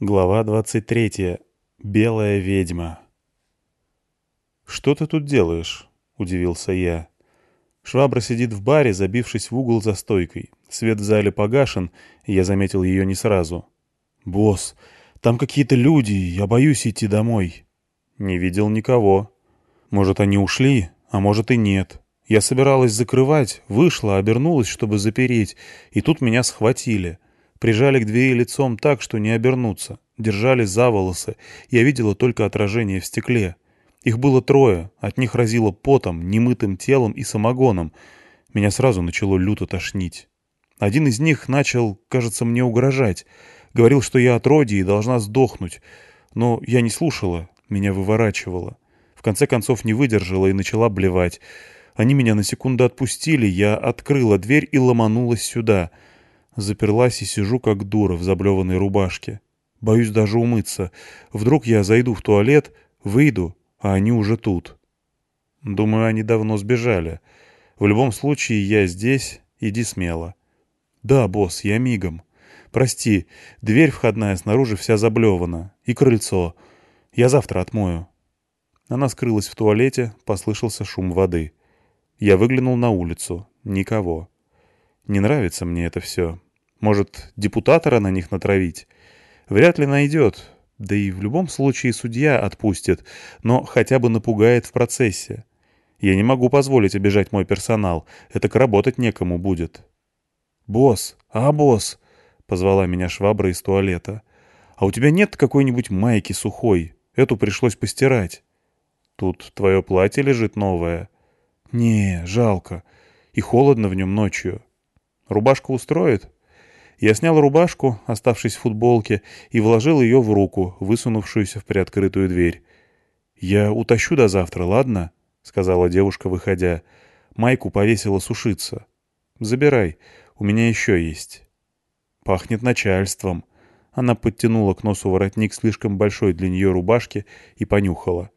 Глава 23. Белая ведьма. «Что ты тут делаешь?» — удивился я. Швабра сидит в баре, забившись в угол за стойкой. Свет в зале погашен, и я заметил ее не сразу. «Босс, там какие-то люди, я боюсь идти домой». «Не видел никого. Может, они ушли, а может и нет. Я собиралась закрывать, вышла, обернулась, чтобы запереть, и тут меня схватили». Прижали к двери лицом так, что не обернуться. Держали за волосы. Я видела только отражение в стекле. Их было трое. От них разило потом, немытым телом и самогоном. Меня сразу начало люто тошнить. Один из них начал, кажется, мне угрожать. Говорил, что я отродье и должна сдохнуть. Но я не слушала, меня выворачивало. В конце концов не выдержала и начала блевать. Они меня на секунду отпустили, я открыла дверь и ломанулась сюда — Заперлась и сижу как дура в заблеванной рубашке. Боюсь даже умыться. Вдруг я зайду в туалет, выйду, а они уже тут. Думаю, они давно сбежали. В любом случае, я здесь, иди смело. Да, босс, я мигом. Прости, дверь входная снаружи вся заблевана. И крыльцо. Я завтра отмою. Она скрылась в туалете, послышался шум воды. Я выглянул на улицу. Никого. Не нравится мне это все. Может, депутатора на них натравить? Вряд ли найдет. Да и в любом случае судья отпустит, но хотя бы напугает в процессе. Я не могу позволить обижать мой персонал. Это к работать некому будет. «Босс! А, босс!» — позвала меня швабра из туалета. «А у тебя нет какой-нибудь майки сухой? Эту пришлось постирать». «Тут твое платье лежит новое». «Не, жалко. И холодно в нем ночью. Рубашка устроит?» Я снял рубашку, оставшись в футболке, и вложил ее в руку, высунувшуюся в приоткрытую дверь. «Я утащу до завтра, ладно?» — сказала девушка, выходя. «Майку повесила сушиться. Забирай, у меня еще есть». «Пахнет начальством». Она подтянула к носу воротник слишком большой для нее рубашки и понюхала.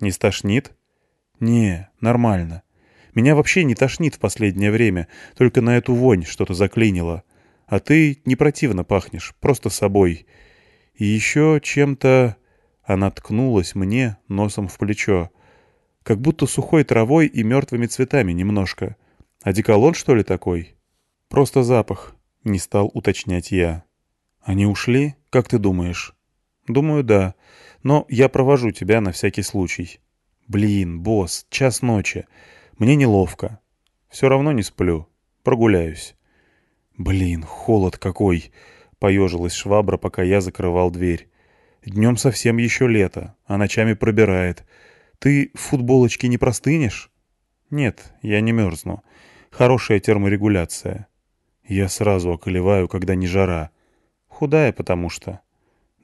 «Не стошнит?» «Не, нормально. Меня вообще не тошнит в последнее время, только на эту вонь что-то заклинило. А ты не противно пахнешь, просто собой. И еще чем-то...» Она ткнулась мне носом в плечо. Как будто сухой травой и мертвыми цветами немножко. Одеколон, что ли, такой? Просто запах, не стал уточнять я. Они ушли? Как ты думаешь? Думаю, да. Но я провожу тебя на всякий случай. Блин, босс, час ночи. Мне неловко. Все равно не сплю. Прогуляюсь. «Блин, холод какой!» — поежилась швабра, пока я закрывал дверь. «Днем совсем еще лето, а ночами пробирает. Ты в футболочке не простынешь?» «Нет, я не мерзну. Хорошая терморегуляция. Я сразу околеваю, когда не жара. Худая, потому что...»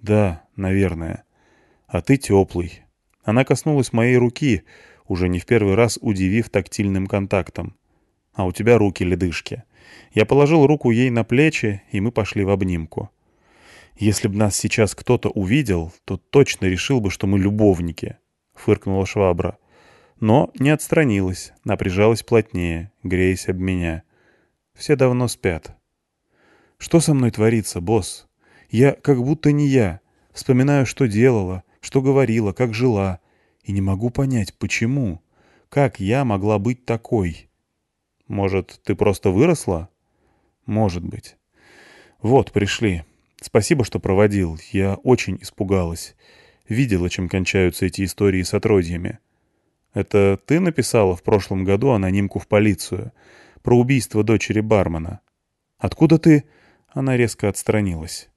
«Да, наверное. А ты теплый». Она коснулась моей руки, уже не в первый раз удивив тактильным контактом. «А у тебя руки ледышки». Я положил руку ей на плечи, и мы пошли в обнимку. «Если бы нас сейчас кто-то увидел, то точно решил бы, что мы любовники», — фыркнула швабра. Но не отстранилась, прижалась плотнее, греясь об меня. Все давно спят. «Что со мной творится, босс? Я как будто не я. Вспоминаю, что делала, что говорила, как жила. И не могу понять, почему. Как я могла быть такой?» Может, ты просто выросла? Может быть. Вот, пришли. Спасибо, что проводил. Я очень испугалась. Видела, чем кончаются эти истории с отродьями. Это ты написала в прошлом году анонимку в полицию про убийство дочери бармена? Откуда ты? Она резко отстранилась.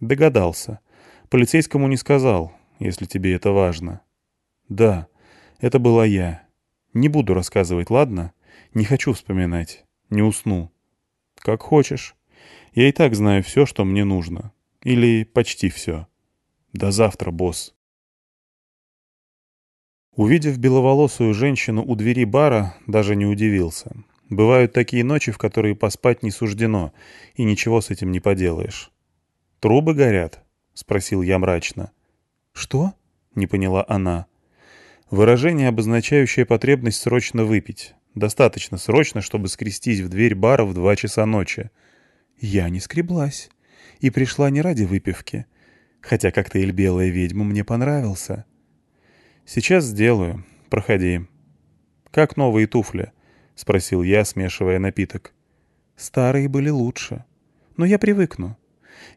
Догадался. Полицейскому не сказал, если тебе это важно. Да, это была я. Не буду рассказывать, ладно? Не хочу вспоминать. Не усну. Как хочешь. Я и так знаю все, что мне нужно. Или почти все. До завтра, босс. Увидев беловолосую женщину у двери бара, даже не удивился. Бывают такие ночи, в которые поспать не суждено, и ничего с этим не поделаешь. «Трубы горят?» — спросил я мрачно. «Что?» — не поняла она. Выражение, обозначающее потребность срочно выпить. Достаточно срочно, чтобы скрестись в дверь бара в два часа ночи. Я не скреблась. И пришла не ради выпивки. Хотя коктейль «Белая ведьма» мне понравился. Сейчас сделаю. Проходи. Как новые туфли? — спросил я, смешивая напиток. Старые были лучше. Но я привыкну.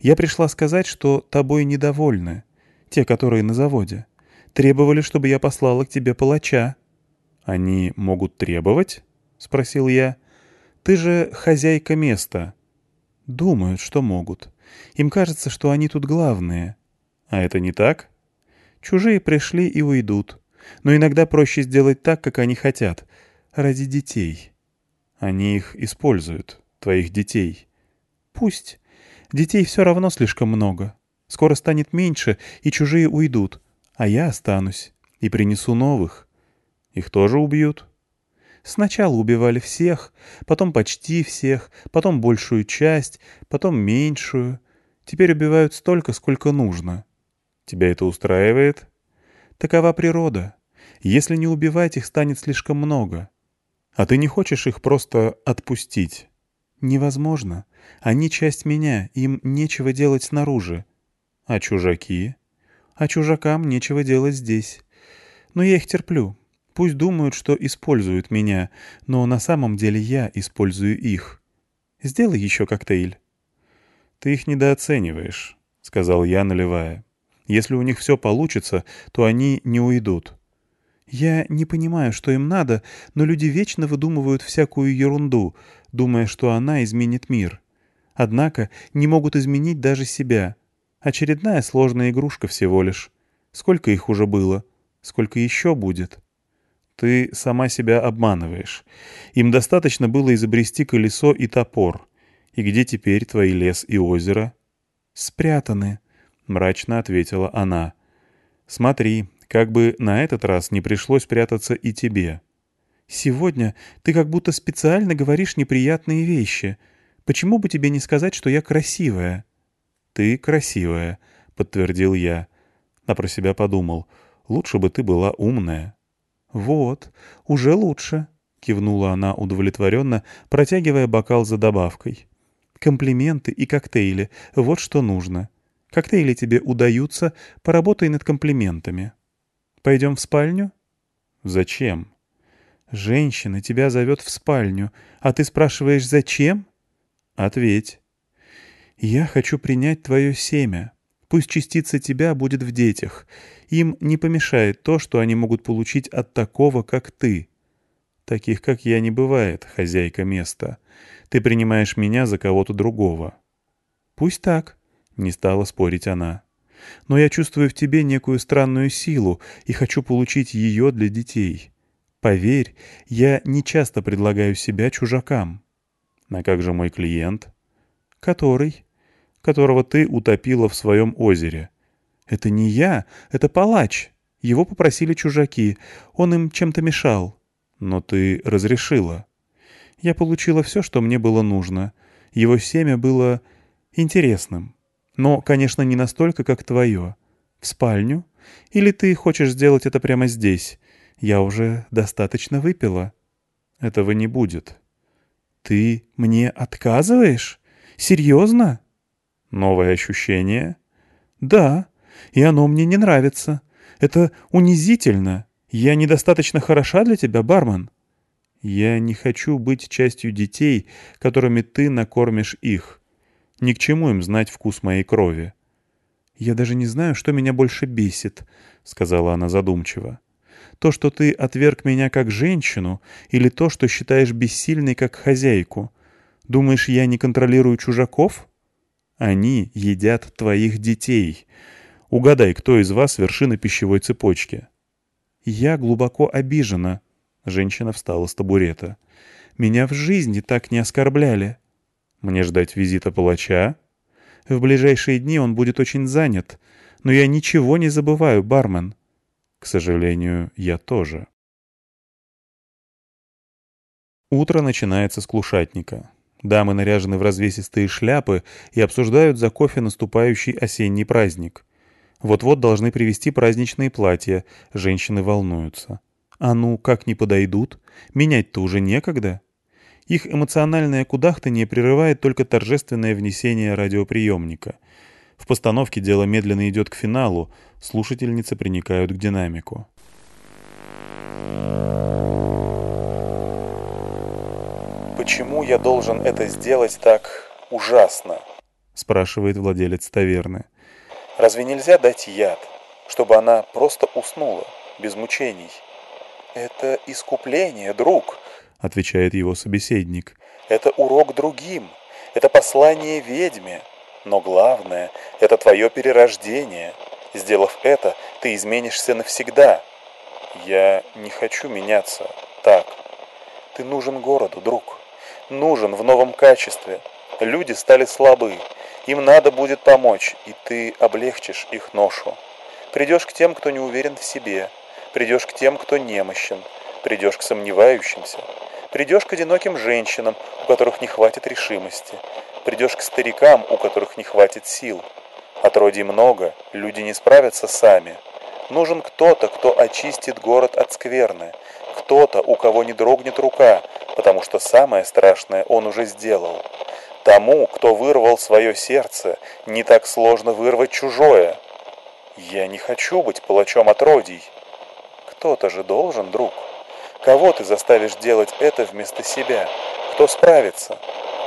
Я пришла сказать, что тобой недовольны. Те, которые на заводе. Требовали, чтобы я послала к тебе палача. Они могут требовать? — спросил я. Ты же хозяйка места. Думают, что могут. Им кажется, что они тут главные. А это не так? Чужие пришли и уйдут. Но иногда проще сделать так, как они хотят. Ради детей. Они их используют, твоих детей. Пусть. Детей все равно слишком много. Скоро станет меньше, и чужие уйдут. А я останусь. И принесу новых. Их тоже убьют? Сначала убивали всех, потом почти всех, потом большую часть, потом меньшую. Теперь убивают столько, сколько нужно. Тебя это устраивает? Такова природа. Если не убивать, их станет слишком много. А ты не хочешь их просто отпустить? Невозможно. Они часть меня, им нечего делать снаружи. А чужаки? А чужакам нечего делать здесь. Но я их терплю. Пусть думают, что используют меня, но на самом деле я использую их. Сделай еще коктейль. Ты их недооцениваешь, — сказал я, наливая. Если у них все получится, то они не уйдут. Я не понимаю, что им надо, но люди вечно выдумывают всякую ерунду, думая, что она изменит мир. Однако не могут изменить даже себя. Очередная сложная игрушка всего лишь. Сколько их уже было? Сколько еще будет? Ты сама себя обманываешь. Им достаточно было изобрести колесо и топор. И где теперь твои лес и озеро? Спрятаны, мрачно ответила она. «Смотри, как бы на этот раз не пришлось прятаться и тебе». «Сегодня ты как будто специально говоришь неприятные вещи. Почему бы тебе не сказать, что я красивая?» «Ты красивая», — подтвердил я. А про себя подумал. «Лучше бы ты была умная». «Вот, уже лучше», — кивнула она удовлетворенно, протягивая бокал за добавкой. «Комплименты и коктейли — вот что нужно. Коктейли тебе удаются, поработай над комплиментами. Пойдем в спальню? Зачем? Женщина тебя зовет в спальню, а ты спрашиваешь, зачем? Ответь. Я хочу принять твое семя. Пусть частица тебя будет в детях. Им не помешает то, что они могут получить от такого, как ты. Таких, как я, не бывает, хозяйка места. Ты принимаешь меня за кого-то другого. Пусть так. Не стала спорить она. «Но я чувствую в тебе некую странную силу и хочу получить ее для детей. Поверь, я не часто предлагаю себя чужакам». «А как же мой клиент?» «Который?» «Которого ты утопила в своем озере». «Это не я, это палач. Его попросили чужаки. Он им чем-то мешал». «Но ты разрешила». «Я получила все, что мне было нужно. Его семя было интересным». Но, конечно, не настолько, как твое. В спальню? Или ты хочешь сделать это прямо здесь? Я уже достаточно выпила. Этого не будет. Ты мне отказываешь? Серьезно? Новое ощущение? Да, и оно мне не нравится. Это унизительно. Я недостаточно хороша для тебя, бармен. Я не хочу быть частью детей, которыми ты накормишь их. Ни к чему им знать вкус моей крови. «Я даже не знаю, что меня больше бесит», — сказала она задумчиво. «То, что ты отверг меня как женщину, или то, что считаешь бессильной как хозяйку? Думаешь, я не контролирую чужаков? Они едят твоих детей. Угадай, кто из вас вершина пищевой цепочки?» «Я глубоко обижена», — женщина встала с табурета. «Меня в жизни так не оскорбляли». Мне ждать визита палача? В ближайшие дни он будет очень занят, но я ничего не забываю, бармен. К сожалению, я тоже. Утро начинается с клушатника. Дамы наряжены в развесистые шляпы и обсуждают за кофе наступающий осенний праздник. Вот-вот должны привезти праздничные платья, женщины волнуются. А ну, как не подойдут? Менять-то уже некогда. Их эмоциональное кудахтанье прерывает только торжественное внесение радиоприемника. В постановке дело медленно идет к финалу, слушательницы приникают к динамику. «Почему я должен это сделать так ужасно?» — спрашивает владелец таверны. «Разве нельзя дать яд, чтобы она просто уснула, без мучений?» «Это искупление, друг», — отвечает его собеседник. «Это урок другим, это послание ведьме, но главное — это твое перерождение. Сделав это, ты изменишься навсегда. Я не хочу меняться так. Ты нужен городу, друг. Нужен в новом качестве. Люди стали слабы. Им надо будет помочь, и ты облегчишь их ношу. Придешь к тем, кто не уверен в себе. Придешь к тем, кто немощен. Придешь к сомневающимся. Придешь к одиноким женщинам, у которых не хватит решимости. Придешь к старикам, у которых не хватит сил. Отродий много, люди не справятся сами. Нужен кто-то, кто очистит город от скверны. Кто-то, у кого не дрогнет рука, потому что самое страшное он уже сделал. Тому, кто вырвал свое сердце, не так сложно вырвать чужое. Я не хочу быть палачом отродий. Кто-то же должен, друг. Кого ты заставишь делать это вместо себя? Кто справится?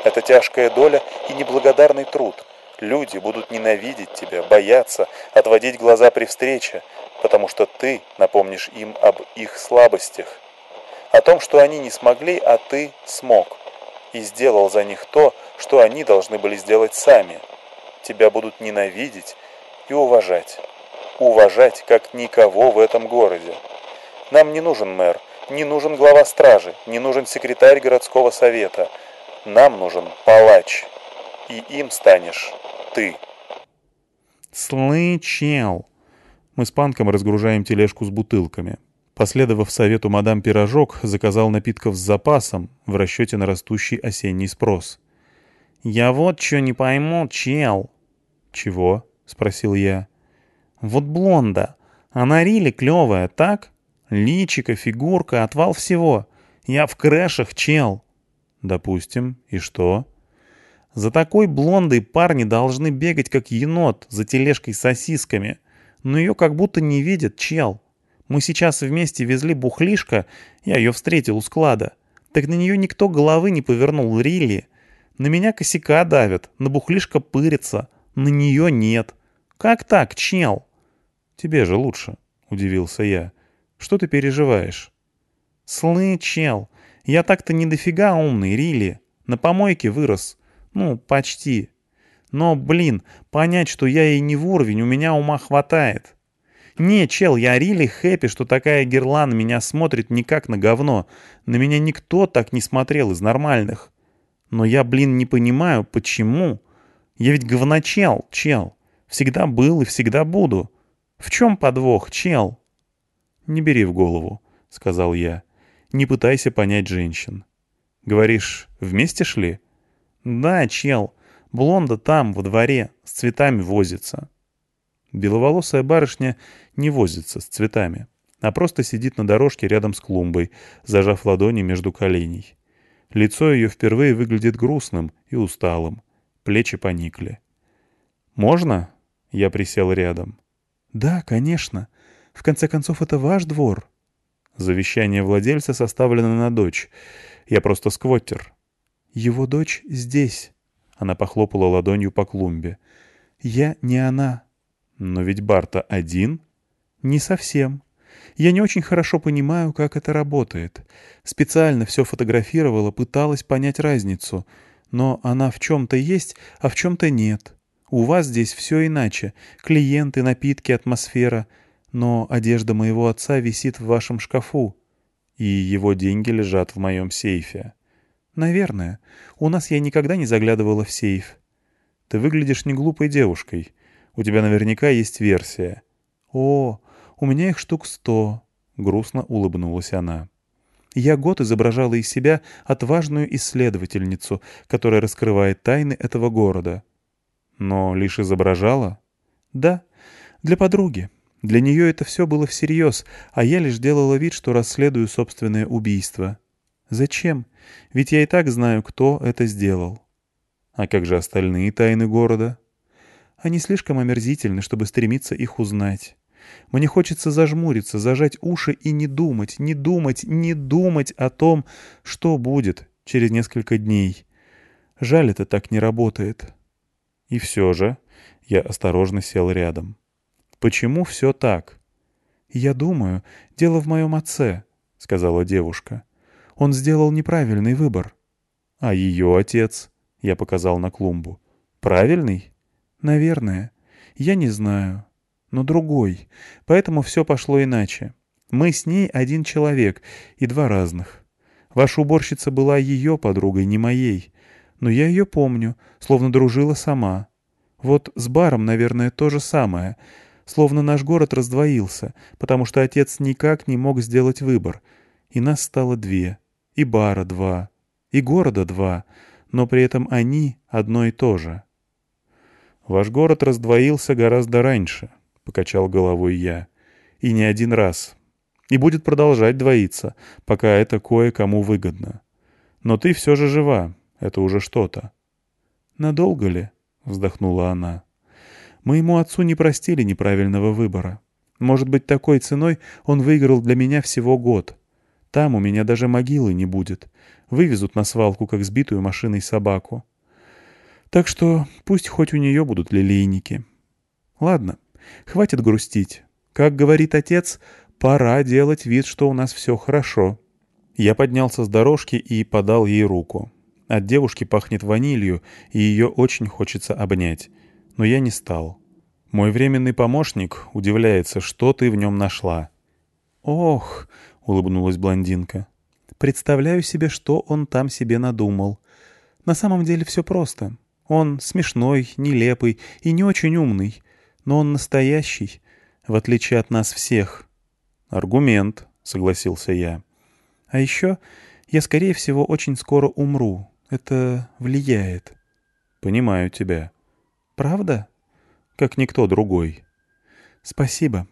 Это тяжкая доля и неблагодарный труд. Люди будут ненавидеть тебя, бояться, отводить глаза при встрече, потому что ты напомнишь им об их слабостях. О том, что они не смогли, а ты смог. И сделал за них то, что они должны были сделать сами. Тебя будут ненавидеть и уважать. Уважать, как никого в этом городе. Нам не нужен мэр, не нужен глава стражи, не нужен секретарь городского совета – нам нужен палач, и им станешь ты. Слы, чел. Мы с Панком разгружаем тележку с бутылками. Последовав совету мадам Пирожок, заказал напитков с запасом в расчете на растущий осенний спрос. «Я вот что не пойму, чел». «Чего?» — спросил я. «Вот блонда. Она рили клевая, так? Личика, фигурка, отвал всего. Я в крэшах, чел». «Допустим. И что?» «За такой блондой парни должны бегать, как енот, за тележкой с сосисками. Но ее как будто не видят, чел. Мы сейчас вместе везли бухлишко, я ее встретил у склада. Так на нее никто головы не повернул, Рилли. На меня косяка давят, на бухлишко пырится, на нее нет. Как так, чел?» «Тебе же лучше», — удивился я. «Что ты переживаешь?» «Слы, чел, я так-то не дофига умный, Рили. На помойке вырос. Ну, почти. Но, блин, понять, что я ей не в уровень, у меня ума хватает. Не, чел, я Рили хэппи, что такая герлан меня смотрит не как на говно. На меня никто так не смотрел из нормальных. Но я, блин, не понимаю, почему. Я ведь говночел, чел. Всегда был и всегда буду. В чем подвох, чел? Не бери в голову, сказал я не пытайся понять женщин. Говоришь, вместе шли? Да, чел. Блонда там, во дворе, с цветами возится. Беловолосая барышня не возится с цветами, а просто сидит на дорожке рядом с клумбой, зажав ладони между коленей. Лицо ее впервые выглядит грустным и усталым. Плечи поникли. «Можно?» — я присел рядом. «Да, конечно. В конце концов, это ваш двор». Завещание владельца составлено на дочь. Я просто сквоттер. Его дочь здесь. Она похлопала ладонью по клумбе. Я не она. Но ведь Барта один? Не совсем. Я не очень хорошо понимаю, как это работает. Специально все фотографировала, пыталась понять разницу. Но она в чем-то есть, а в чем-то нет. У вас здесь все иначе. Клиенты, напитки, атмосфера — но одежда моего отца висит в вашем шкафу, и его деньги лежат в моем сейфе. Наверное. У нас я никогда не заглядывала в сейф. Ты выглядишь не глупой девушкой. У тебя наверняка есть версия. О, у меня их штук сто. Грустно улыбнулась она. Я год изображала из себя отважную исследовательницу, которая раскрывает тайны этого города. Но лишь изображала? Да, для подруги. Для нее это все было всерьез, а я лишь делала вид, что расследую собственное убийство. Зачем? Ведь я и так знаю, кто это сделал. А как же остальные тайны города? Они слишком омерзительны, чтобы стремиться их узнать. Мне хочется зажмуриться, зажать уши и не думать, не думать, не думать о том, что будет через несколько дней. Жаль, это так не работает. И все же я осторожно сел рядом. Почему все так? Я думаю, дело в моем отце, — сказала девушка. Он сделал неправильный выбор. А ее отец, — я показал на клумбу, — правильный? Наверное. Я не знаю но другой, поэтому все пошло иначе. Мы с ней один человек и два разных. Ваша уборщица была ее подругой, не моей. Но я ее помню, словно дружила сама. Вот с баром, наверное, то же самое. Словно наш город раздвоился, потому что отец никак не мог сделать выбор. И нас стало две. И бара два. И города два. Но при этом они одно и то же. Ваш город раздвоился гораздо раньше, — покачал головой я. «И не один раз. И будет продолжать двоиться, пока это кое-кому выгодно. Но ты все же жива, это уже что-то». «Надолго ли?» — вздохнула она. «Моему отцу не простили неправильного выбора. Может быть, такой ценой он выиграл для меня всего год. Там у меня даже могилы не будет. Вывезут на свалку, как сбитую машиной собаку. Так что пусть хоть у нее будут лилейники. Ладно, Хватит грустить. Как говорит отец, пора делать вид, что у нас все хорошо. Я поднялся с дорожки и подал ей руку. От девушки пахнет ванилью, и ее очень хочется обнять. Но я не стал. Мой временный помощник удивляется, что ты в нем нашла. «Ох!» — улыбнулась блондинка. «Представляю себе, что он там себе надумал. На самом деле все просто. Он смешной, нелепый и не очень умный но он настоящий, в отличие от нас всех». «Аргумент», — согласился я. «А еще я, скорее всего, очень скоро умру. Это влияет». «Понимаю тебя». «Правда?» «Как никто другой». «Спасибо.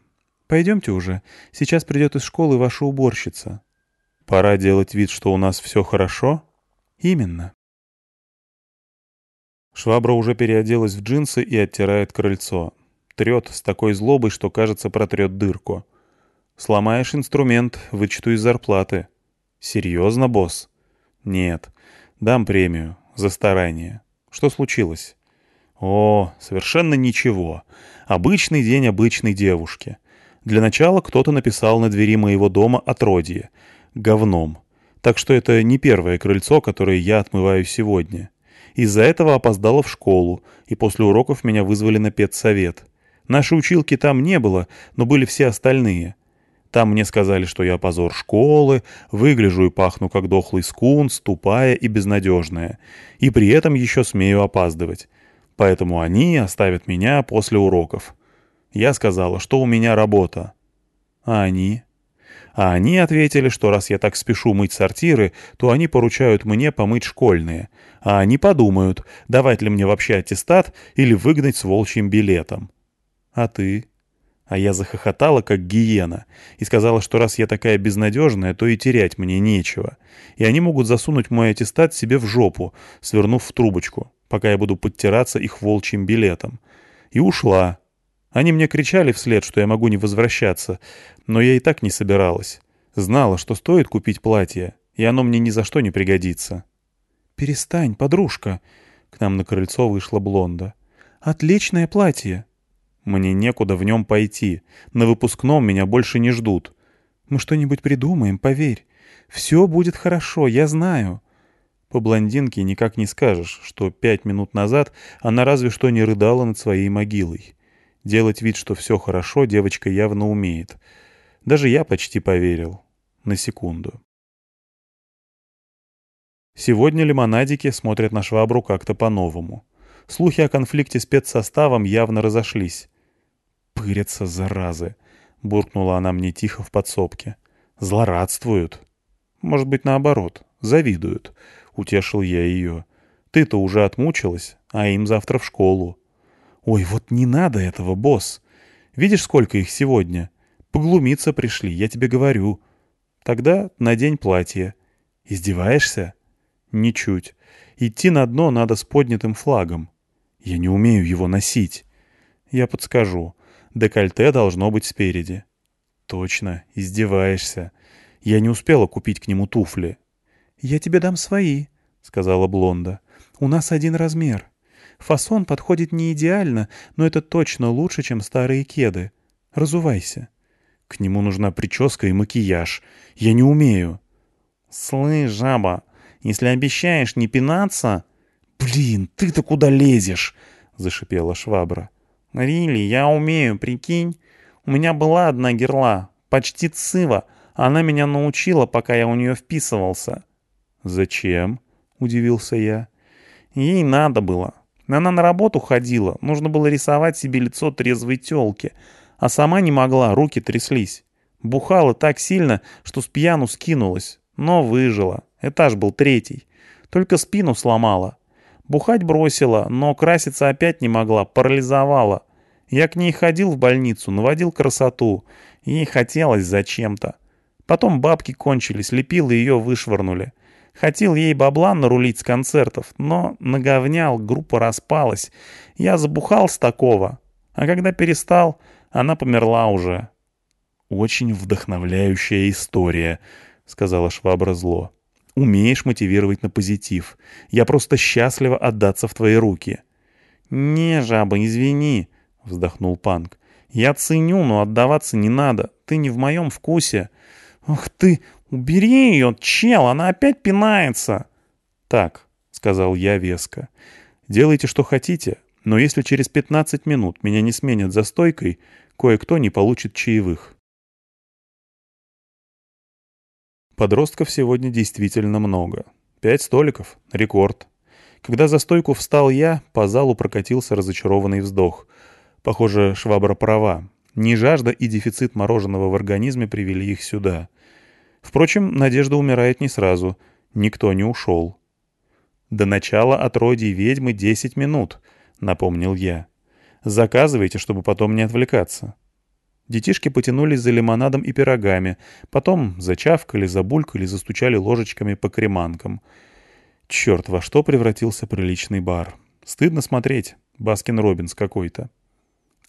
Пойдемте уже. Сейчас придет из школы ваша уборщица». «Пора делать вид, что у нас все хорошо?» «Именно». Швабра уже переоделась в джинсы и оттирает крыльцо трет с такой злобой, что, кажется, протрет дырку. «Сломаешь инструмент, вычту из зарплаты». «Серьезно, босс?» «Нет. Дам премию. За старание. Что случилось?» «О, совершенно ничего. Обычный день обычной девушки. Для начала кто-то написал на двери моего дома отродье. Говном. Так что это не первое крыльцо, которое я отмываю сегодня. Из-за этого опоздала в школу, и после уроков меня вызвали на педсовет. Нашей училки там не было, но были все остальные. Там мне сказали, что я позор школы, выгляжу и пахну как дохлый скунс, тупая и безнадежная. И при этом еще смею опаздывать. Поэтому они оставят меня после уроков. Я сказала, что у меня работа. А они? А они ответили, что раз я так спешу мыть сортиры, то они поручают мне помыть школьные. А они подумают, давать ли мне вообще аттестат или выгнать с волчьим билетом. А ты? А я захохотала, как гиена, и сказала, что раз я такая безнадежная, то и терять мне нечего. И они могут засунуть мой аттестат себе в жопу, свернув в трубочку, пока я буду подтираться их волчьим билетом. И ушла. Они мне кричали вслед, что я могу не возвращаться, но я и так не собиралась. Знала, что стоит купить платье, и оно мне ни за что не пригодится. «Перестань, подружка!» К нам на крыльцо вышла Блонда. «Отличное платье!» Мне некуда в нем пойти. На выпускном меня больше не ждут. Мы что-нибудь придумаем, поверь. Все будет хорошо, я знаю. По блондинке никак не скажешь, что пять минут назад она разве что не рыдала над своей могилой. Делать вид, что все хорошо, девочка явно умеет. Даже я почти поверил. На секунду. Сегодня лимонадики смотрят на швабру как-то по-новому. Слухи о конфликте спецсоставом явно разошлись. «Пырятся, заразы!» — буркнула она мне тихо в подсобке. «Злорадствуют!» «Может быть, наоборот, завидуют», — утешил я ее. «Ты-то уже отмучилась, а им завтра в школу». «Ой, вот не надо этого, босс! Видишь, сколько их сегодня? Поглумиться пришли, я тебе говорю. Тогда надень платье. Издеваешься?» «Ничуть. Идти на дно надо с поднятым флагом. Я не умею его носить. Я подскажу. Декольте должно быть спереди. Точно, издеваешься. Я не успела купить к нему туфли. Я тебе дам свои, сказала Блонда. У нас один размер. Фасон подходит не идеально, но это точно лучше, чем старые кеды. Разувайся. К нему нужна прическа и макияж. Я не умею. Слышь, жаба, если обещаешь не пинаться... Блин, ты-то куда лезешь? Зашипела швабра. Рили, я умею, прикинь. У меня была одна герла, почти цива. Она меня научила, пока я у нее вписывался. «Зачем?» — удивился я. «Ей надо было. Она на работу ходила, нужно было рисовать себе лицо трезвой тёлки, а сама не могла, руки тряслись. Бухала так сильно, что с пьяну скинулась, но выжила. Этаж был третий. Только спину сломала. Бухать бросила, но краситься опять не могла, парализовала. Я к ней ходил в больницу, наводил красоту. Ей хотелось зачем-то. Потом бабки кончились, лепил и ее вышвырнули. Хотел ей бабла нарулить с концертов, но наговнял, группа распалась. Я забухал с такого. А когда перестал, она померла уже. «Очень вдохновляющая история», — сказала швабра зло. «Умеешь мотивировать на позитив. Я просто счастлива отдаться в твои руки». «Не, жаба, извини», — вздохнул Панк. «Я ценю, но отдаваться не надо. Ты не в моем вкусе». «Ах ты, «Убери ее, чел, она опять пинается!» «Так», — сказал я веско, — «делайте, что хотите, но если через 15 минут меня не сменят за стойкой, кое-кто не получит чаевых». Подростков сегодня действительно много. Пять столиков — рекорд. Когда за стойку встал я, по залу прокатился разочарованный вздох. Похоже, швабра права. Не жажда и дефицит мороженого в организме привели их сюда — Впрочем, надежда умирает не сразу. Никто не ушел. «До начала отродий ведьмы десять минут», — напомнил я. «Заказывайте, чтобы потом не отвлекаться». Детишки потянулись за лимонадом и пирогами, потом зачавкали, забулькали, застучали ложечками по креманкам. Черт, во что превратился приличный бар. Стыдно смотреть. Баскин Роббинс какой-то.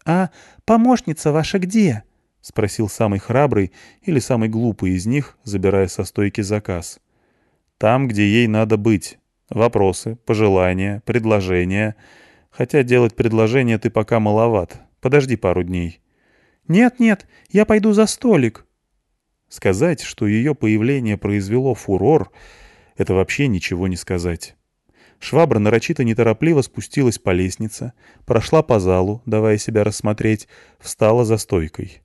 «А помощница ваша где?» — спросил самый храбрый или самый глупый из них, забирая со стойки заказ. «Там, где ей надо быть. Вопросы, пожелания, предложения. Хотя делать предложения ты пока маловат. Подожди пару дней». «Нет-нет, я пойду за столик». Сказать, что ее появление произвело фурор, это вообще ничего не сказать. Швабра нарочито неторопливо спустилась по лестнице, прошла по залу, давая себя рассмотреть, встала за стойкой.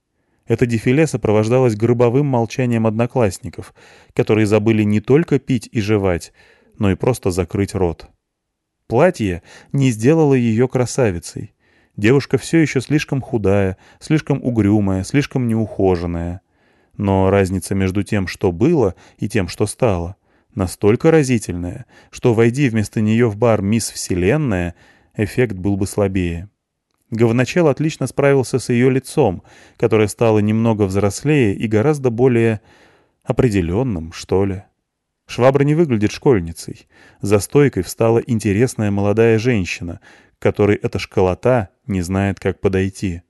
Это дефиле сопровождалось гробовым молчанием одноклассников, которые забыли не только пить и жевать, но и просто закрыть рот. Платье не сделало ее красавицей. Девушка все еще слишком худая, слишком угрюмая, слишком неухоженная. Но разница между тем, что было, и тем, что стало, настолько разительная, что, войди вместо нее в бар «Мисс Вселенная», эффект был бы слабее. Говночел отлично справился с ее лицом, которое стало немного взрослее и гораздо более определенным, что ли. Швабра не выглядит школьницей. За стойкой встала интересная молодая женщина, которой эта школота не знает, как подойти.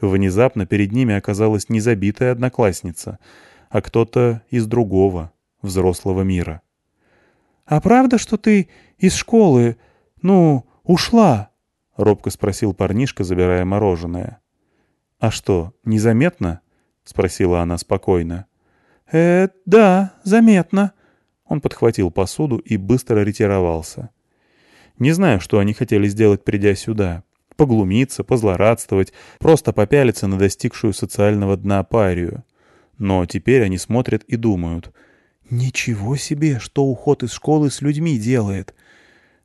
Внезапно перед ними оказалась не забитая одноклассница, а кто-то из другого, взрослого мира. «А правда, что ты из школы, ну, ушла?» — робко спросил парнишка, забирая мороженое. «А что, незаметно?» — спросила она спокойно. «Э, да, заметно». Он подхватил посуду и быстро ретировался. Не знаю, что они хотели сделать, придя сюда. Поглумиться, позлорадствовать, просто попялиться на достигшую социального дна парию. Но теперь они смотрят и думают. «Ничего себе, что уход из школы с людьми делает!»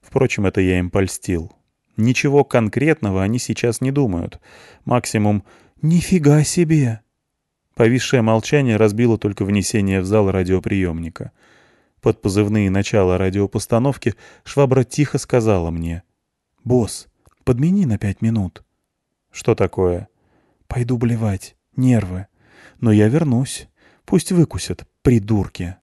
Впрочем, это я им польстил. Ничего конкретного они сейчас не думают. Максимум «Нифига себе!» Повисшее молчание разбило только внесение в зал радиоприемника. Под позывные начала радиопостановки Швабра тихо сказала мне. «Босс, подмени на пять минут». «Что такое?» «Пойду блевать. Нервы. Но я вернусь. Пусть выкусят, придурки».